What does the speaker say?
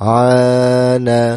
عانى